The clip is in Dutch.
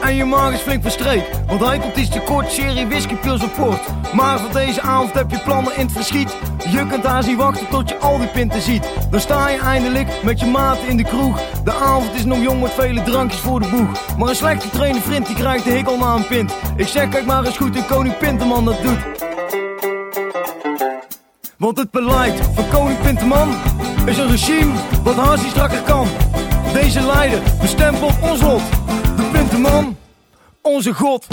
en je maag is flink verstreek. Want hij komt iets te kort, serie whisky, of port. Maar voor deze avond heb je plannen in het verschiet. Je kunt daar zien wachten tot je al die pinten ziet. Dan sta je eindelijk met je maten in de kroeg. De avond is nog jong met vele drankjes voor de boeg. Maar een slecht getrainde vriend die krijgt de hikkel na een pint. Ik zeg kijk maar eens goed hoe koning Pinterman dat doet. Want het beleid van koning Pinterman is een regime wat haast strakker kan. Deze leider bestempelt ons lot. De Pinterman, onze god.